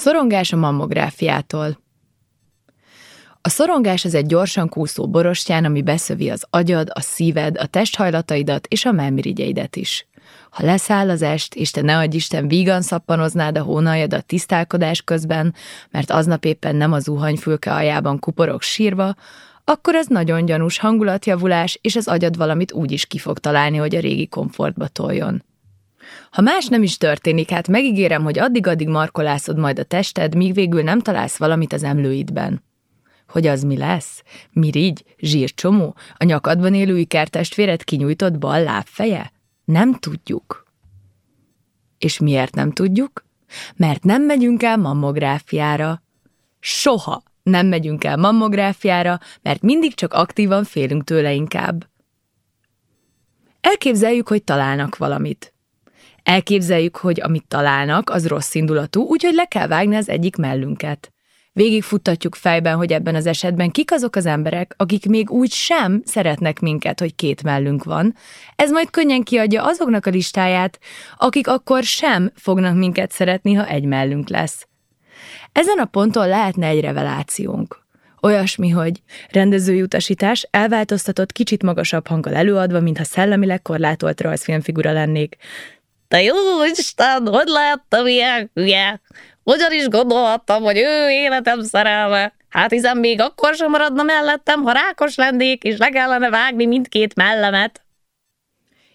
Szorongás a mammográfiától. A szorongás az egy gyorsan kúszó borostyán, ami beszövi az agyad, a szíved, a testhajlataidat és a melmirigyeidet is. Ha leszáll az est, és te ne adj Isten vígan szappanoznád a hónaljadat tisztálkodás közben, mert aznap éppen nem az zuhanyfülke aljában kuporok sírva, akkor ez nagyon gyanús hangulatjavulás, és az agyad valamit úgy is ki fog találni, hogy a régi komfortba toljon. Ha más nem is történik, hát megígérem, hogy addig-addig markolászod majd a tested, míg végül nem találsz valamit az emlőidben. Hogy az mi lesz? Mirigy? Zsírcsomó? A nyakadban élő ikertestvéred kinyújtott bal lábfeje? Nem tudjuk. És miért nem tudjuk? Mert nem megyünk el mammográfiára. Soha nem megyünk el mammográfiára, mert mindig csak aktívan félünk tőle inkább. Elképzeljük, hogy találnak valamit. Elképzeljük, hogy amit találnak, az rossz indulatú, úgyhogy le kell vágni az egyik mellünket. Végigfuttatjuk fejben, hogy ebben az esetben kik azok az emberek, akik még úgy sem szeretnek minket, hogy két mellünk van. Ez majd könnyen kiadja azoknak a listáját, akik akkor sem fognak minket szeretni, ha egy mellünk lesz. Ezen a ponton lehetne egy revelációnk. Olyasmi, hogy rendezői utasítás elváltoztatott kicsit magasabb hanggal előadva, mintha szellemileg korlátolt rajzfilmfigura lennék. Te jó Isten, hogy lehettem ilyen hülye? Hogyan is gondolhattam, hogy ő életem szerelme? Hát hiszen még akkor sem maradna mellettem, ha rákos lennék, és le kellene vágni mindkét mellemet.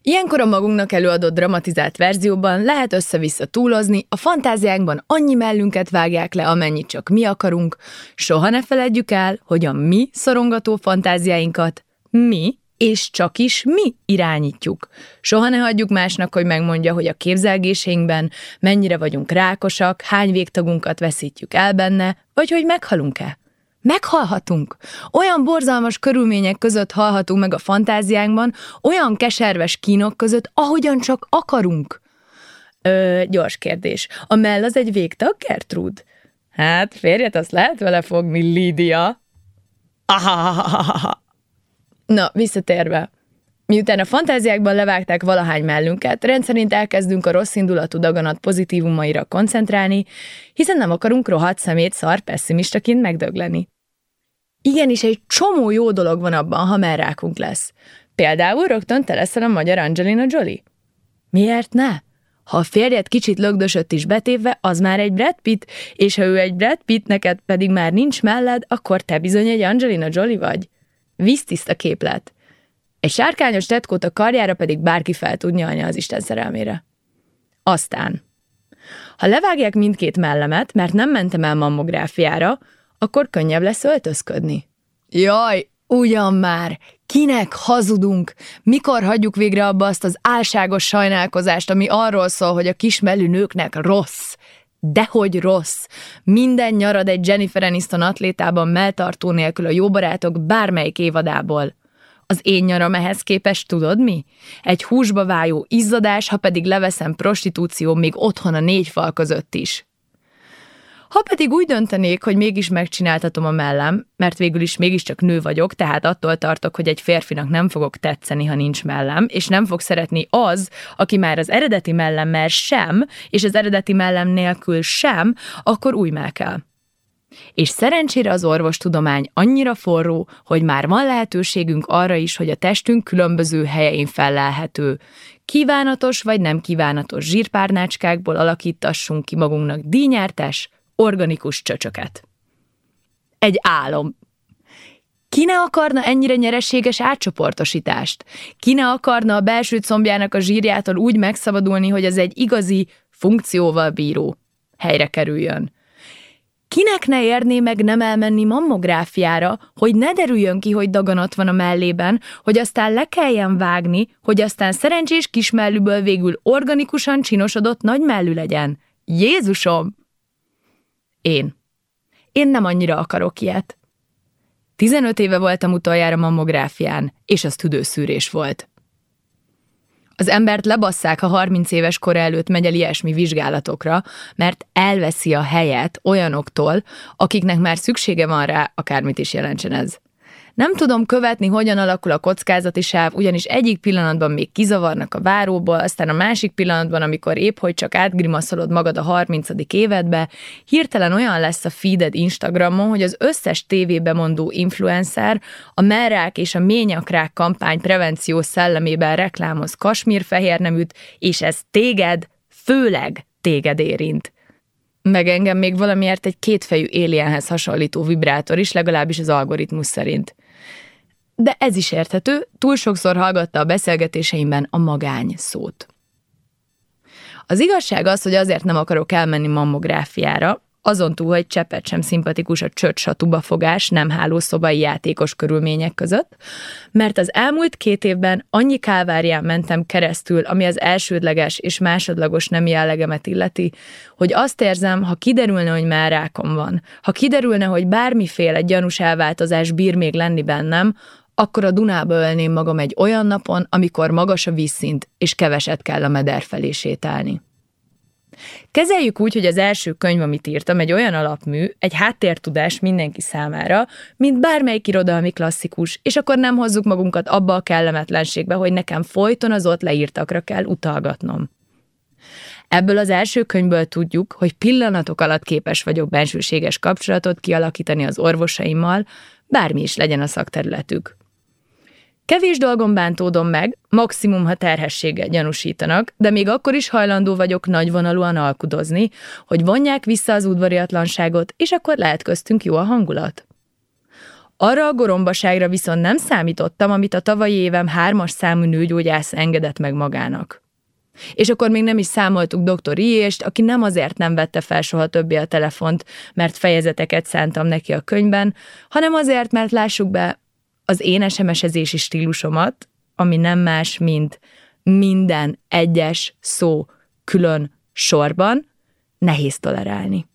Ilyenkor a magunknak előadott dramatizált verzióban lehet össze-vissza túlozni, a fantáziánkban annyi mellünket vágják le, amennyit csak mi akarunk, soha ne feledjük el, hogy a mi szorongató fantáziáinkat mi és csak is mi irányítjuk. Soha ne hagyjuk másnak, hogy megmondja, hogy a képzelgéseinkben mennyire vagyunk rákosak, hány végtagunkat veszítjük el benne, vagy hogy meghalunk-e. Meghalhatunk. Olyan borzalmas körülmények között halhatunk meg a fantáziánkban, olyan keserves kínok között, ahogyan csak akarunk. Ö, gyors kérdés. A mell az egy végtag, Gertrud? Hát, férjet azt lehet vele fogni, Lídia. Ahahahaha. Na, visszatérve. Miután a fantáziákban levágták valahány mellünket, rendszerint elkezdünk a rossz indulatú daganat pozitívumaira koncentrálni, hiszen nem akarunk rohadt szemét szar pessimistaként megdögleni. Igenis, egy csomó jó dolog van abban, ha merrákunk lesz. Például rögtön te leszel a magyar Angelina Jolie. Miért ne? Ha a férjed kicsit lögdösött is betévve, az már egy Brad Pitt, és ha ő egy Brad Pitt, neked pedig már nincs melled, akkor te bizony egy Angelina Jolie vagy. Víztiszta képlet. Egy sárkányos tetkót a karjára pedig bárki fel tud nyalni az Isten szerelmére. Aztán, ha levágják mindkét mellemet, mert nem mentem el mammográfiára, akkor könnyebb lesz öltözködni. Jaj, ugyan már! Kinek hazudunk? Mikor hagyjuk végre abba azt az álságos sajnálkozást, ami arról szól, hogy a kismelű nőknek rossz? Dehogy rossz. Minden nyarad egy Jennifer Aniston atlétában melltartó nélkül a jó barátok bármelyik évadából. Az én nyaram ehhez képest tudod mi? Egy húsba vájó izzadás, ha pedig leveszem prostitúció még otthon a négy fal között is. Ha pedig úgy döntenék, hogy mégis megcsináltatom a mellem, mert végül is mégiscsak nő vagyok, tehát attól tartok, hogy egy férfinak nem fogok tetszeni, ha nincs mellem, és nem fog szeretni az, aki már az eredeti mellemmel sem, és az eredeti mellem nélkül sem, akkor új kell. És szerencsére az orvostudomány annyira forró, hogy már van lehetőségünk arra is, hogy a testünk különböző helyein fellelhető. Kívánatos vagy nem kívánatos zsírpárnácskákból alakítassunk ki magunknak dínyártás, organikus csöcsöket. Egy álom. Ki ne akarna ennyire nyereséges átcsoportosítást? Ki ne akarna a belső combjának a zsírjától úgy megszabadulni, hogy az egy igazi, funkcióval bíró helyre kerüljön? Kinek ne érné meg nem elmenni mammográfiára, hogy ne derüljön ki, hogy daganat van a mellében, hogy aztán le kelljen vágni, hogy aztán szerencsés kismellűből végül organikusan csinosodott nagy mellű legyen. Jézusom! Én. Én nem annyira akarok ilyet. 15 éve voltam utoljára mammográfián, és az tüdőszűrés volt. Az embert lebasszák, ha 30 éves kor előtt megy el ilyesmi vizsgálatokra, mert elveszi a helyet olyanoktól, akiknek már szüksége van rá, akármit is jelentsen ez. Nem tudom követni, hogyan alakul a kockázati sáv, ugyanis egyik pillanatban még kizavarnak a váróból, aztán a másik pillanatban, amikor épp hogy csak átgrimaszolod magad a 30. évedbe, hirtelen olyan lesz a feeded Instagramon, hogy az összes tévébe mondó influencer a merrák és a ményakrák kampány prevenció szellemében reklámoz kasmírfehérneműt, és ez téged, főleg téged érint. Meg engem még valamiért egy kétfejű alienhez hasonlító vibrátor is, legalábbis az algoritmus szerint. De ez is érthető, túl sokszor hallgatta a beszélgetéseimben a magány szót. Az igazság az, hogy azért nem akarok elmenni mammográfiára, azon túl, hogy cseppet sem szimpatikus a csöcsatuba fogás nem hálószobai játékos körülmények között, mert az elmúlt két évben annyi kálvárián mentem keresztül, ami az elsődleges és másodlagos nem jellegemet illeti, hogy azt érzem, ha kiderülne, hogy már rákom van, ha kiderülne, hogy bármiféle gyanús elváltozás bír még lenni bennem, akkor a Dunába ölném magam egy olyan napon, amikor magas a vízszint, és keveset kell a meder felé sétálni. Kezeljük úgy, hogy az első könyv, amit írtam, egy olyan alapmű, egy háttértudás mindenki számára, mint bármelyik irodalmi klasszikus, és akkor nem hozzuk magunkat abba a kellemetlenségbe, hogy nekem folyton az ott leírtakra kell utalgatnom. Ebből az első könyvből tudjuk, hogy pillanatok alatt képes vagyok bensőséges kapcsolatot kialakítani az orvosaimmal, bármi is legyen a szakterületük. Kevés dolgom bántódom meg, maximum, ha terhességgel gyanúsítanak, de még akkor is hajlandó vagyok nagyvonalúan alkudozni, hogy vonják vissza az udvariatlanságot, és akkor lehet köztünk jó a hangulat. Arra a gorombaságra viszont nem számítottam, amit a tavalyi évem hármas számú nőgyógyász engedett meg magának. És akkor még nem is számoltuk dr. Iést, aki nem azért nem vette fel soha többé a telefont, mert fejezeteket szántam neki a könyvben, hanem azért, mert lássuk be, az én SMS-ezési stílusomat, ami nem más, mint minden egyes szó külön sorban, nehéz tolerálni.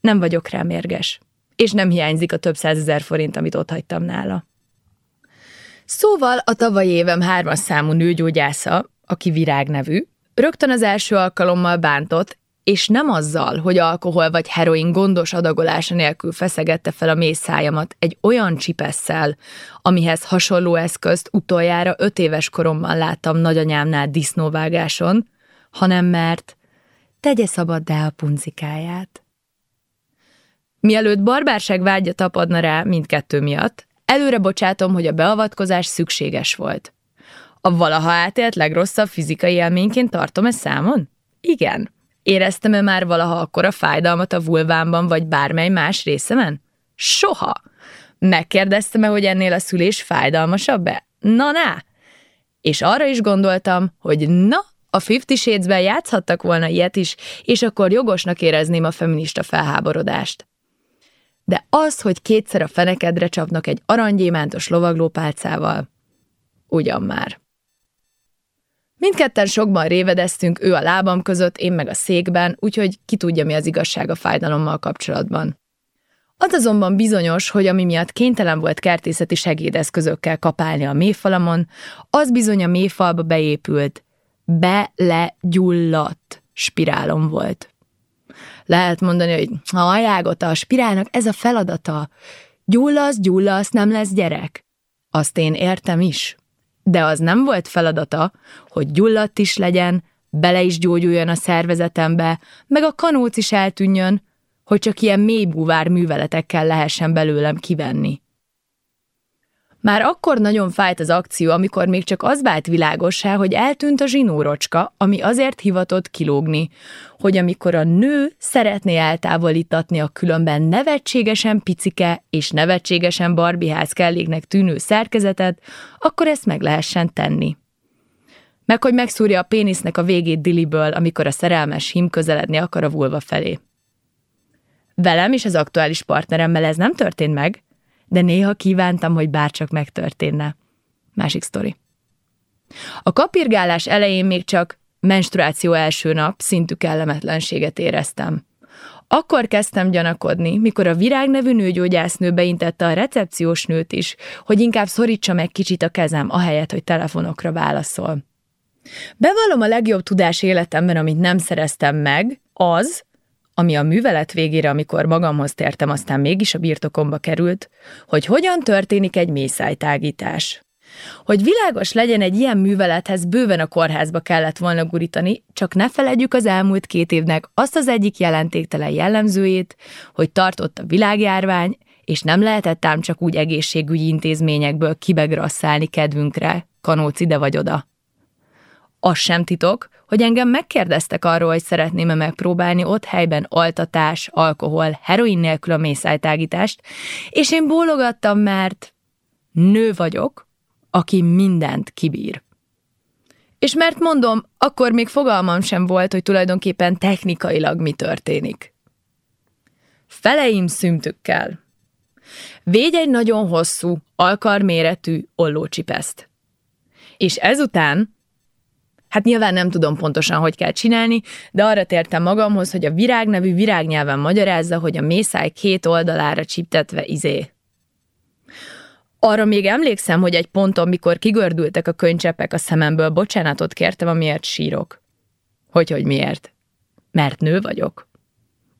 Nem vagyok rá mérges, és nem hiányzik a több százezer forint, amit ott hagytam nála. Szóval a tavalyi évem hármas számú nőgyógyásza, aki Virág nevű, rögtön az első alkalommal bántott, és nem azzal, hogy alkohol vagy heroin gondos adagolása nélkül feszegette fel a mély szájamat egy olyan csipesszel, amihez hasonló eszközt utoljára öt éves koromban láttam nagyanyámnál disznóvágáson, hanem mert tegye szabaddá a punzikáját. Mielőtt barbárság vágya tapadna rá mindkettő miatt, előre bocsátom, hogy a beavatkozás szükséges volt. A valaha átélt legrosszabb fizikai élményként tartom ezt számon? Igen. Éreztem-e már valaha akkora fájdalmat a vulvámban, vagy bármely más részemen? Soha! Megkérdeztem-e, hogy ennél a szülés fájdalmasabb-e? Na, na! És arra is gondoltam, hogy na, a Fifty Shades-ben játszhattak volna ilyet is, és akkor jogosnak érezném a feminista felháborodást. De az, hogy kétszer a fenekedre csapnak egy aranygyémántos lovaglópálcával, ugyan már. Mindketten sokban révedeztünk, ő a lábam között, én meg a székben, úgyhogy ki tudja, mi az igazság a fájdalommal kapcsolatban. Az azonban bizonyos, hogy ami miatt kénytelen volt kertészeti segédeszközökkel kapálni a méfalamon, az bizony a méfalba beépült, belegyulladt spirálom volt. Lehet mondani, hogy ha a spirálnak ez a feladata. Gyullasz, gyullasz, nem lesz gyerek. Azt én értem is de az nem volt feladata, hogy gyulladt is legyen, bele is gyógyuljon a szervezetembe, meg a kanóc is eltűnjön, hogy csak ilyen mélybúvár műveletekkel lehessen belőlem kivenni. Már akkor nagyon fájt az akció, amikor még csak az vált világossá, hogy eltűnt a zsinórocska, ami azért hivatott kilógni, hogy amikor a nő szeretné eltávolítatni a különben nevetségesen picike és nevetségesen barbiház kelléknek tűnő szerkezetet, akkor ezt meg lehessen tenni. Meg hogy megszúrja a pénisznek a végét diliből, amikor a szerelmes hím közeledni akar a vulva felé. Velem és az aktuális partneremmel ez nem történt meg, de néha kívántam, hogy bárcsak megtörténne. Másik sztori. A kapirgálás elején még csak menstruáció első nap szintű kellemetlenséget éreztem. Akkor kezdtem gyanakodni, mikor a Virág nevű nőgyógyásznő beintette a recepciós nőt is, hogy inkább szorítsa meg kicsit a kezem, ahelyett, hogy telefonokra válaszol. Bevallom a legjobb tudás életemben, amit nem szereztem meg, az, ami a művelet végére, amikor magamhoz tértem, aztán mégis a birtokomba került, hogy hogyan történik egy mészájtágítás. Hogy világos legyen egy ilyen művelethez, bőven a kórházba kellett volna gurítani, csak ne feledjük az elmúlt két évnek azt az egyik jelentéktelen jellemzőjét, hogy tartott a világjárvány, és nem lehetett ám csak úgy egészségügyi intézményekből kibegrasszálni kedvünkre, kanóc ide vagy oda. Az sem titok, hogy engem megkérdeztek arról, hogy szeretném-e megpróbálni ott helyben altatás, alkohol, heroin nélkül a mészájtágítást, és én bólogattam, mert nő vagyok, aki mindent kibír. És mert mondom, akkor még fogalmam sem volt, hogy tulajdonképpen technikailag mi történik. Feleim szümtükkel. Védj egy nagyon hosszú, alkarméretű ollócsipeszt. És ezután, hát nyilván nem tudom pontosan, hogy kell csinálni, de arra tértem magamhoz, hogy a virág nevű virágnyelven magyarázza, hogy a mészáj két oldalára csiptetve izé. Arra még emlékszem, hogy egy ponton, mikor kigördültek a könycseppek a szememből, bocsánatot kértem, amiért sírok. Hogy, hogy miért? Mert nő vagyok.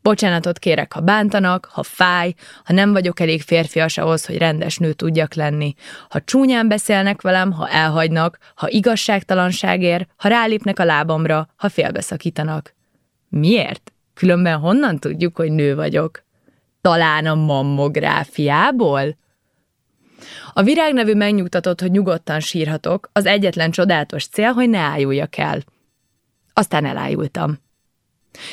Bocsánatot kérek, ha bántanak, ha fáj, ha nem vagyok elég férfias ahhoz, hogy rendes nő tudjak lenni, ha csúnyán beszélnek velem, ha elhagynak, ha igazságtalanságért, ha rálépnek a lábamra, ha félbeszakítanak. Miért? Különben honnan tudjuk, hogy nő vagyok? Talán a mammográfiából? A virág nevű megnyugtatott, hogy nyugodtan sírhatok, az egyetlen csodálatos cél, hogy ne ájuljak el. Aztán elájultam.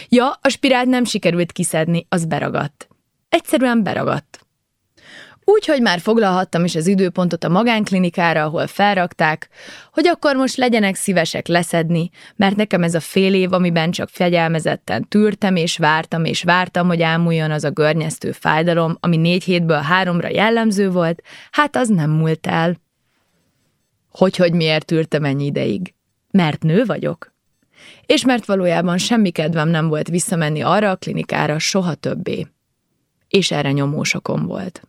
Ja, a spirált nem sikerült kiszedni, az beragadt. Egyszerűen beragadt. Úgy, hogy már foglalhattam is az időpontot a magánklinikára, ahol felrakták, hogy akkor most legyenek szívesek leszedni, mert nekem ez a fél év, amiben csak fegyelmezetten tűrtem és vártam és vártam, hogy ámuljon az a görnyeztő fájdalom, ami négy hétből háromra jellemző volt, hát az nem múlt el. Hogy, hogy miért tűrtem ennyi ideig? Mert nő vagyok? És mert valójában semmi kedvem nem volt visszamenni arra a klinikára soha többé. És erre nyomósokom volt.